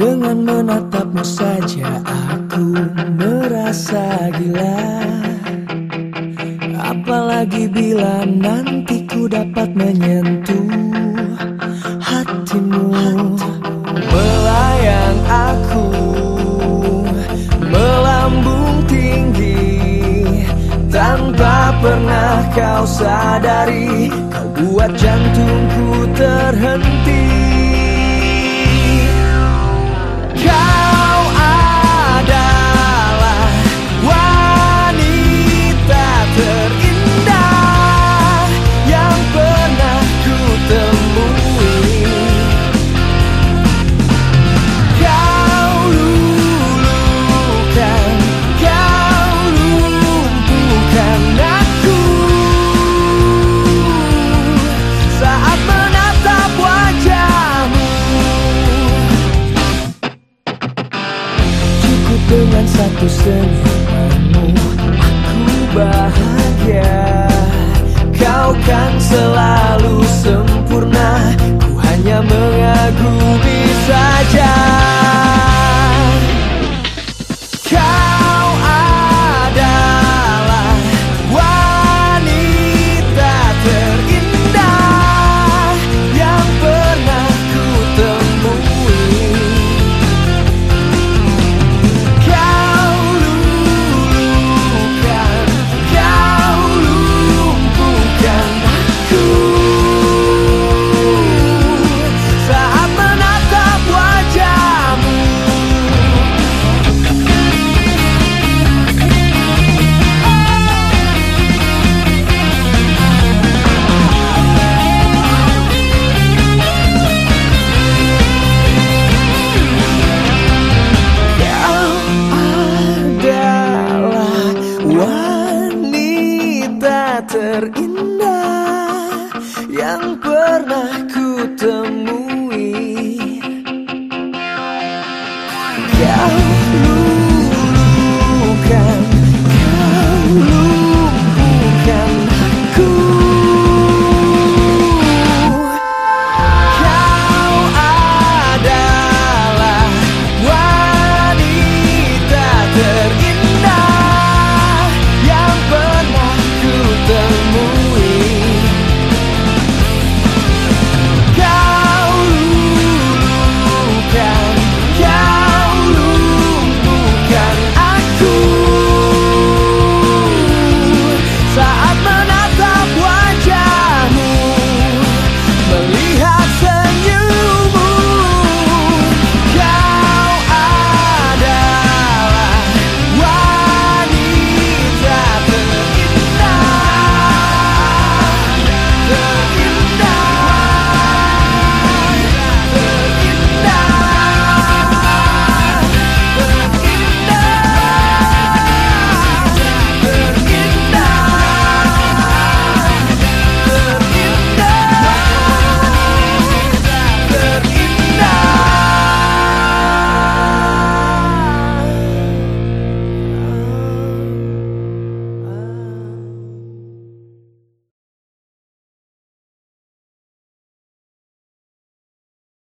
Dengan menatapmu saja aku merasa gila. Apalagi bila nanti ku dapat menyentuh hatimu. Melayang pernah kau sadari Kau buat jantungku terhenti satu senyumanmu Aku bahagia. Kau kan selalu sempurna Ku hanya mengagumi terindah yang pernah ku temui. Kau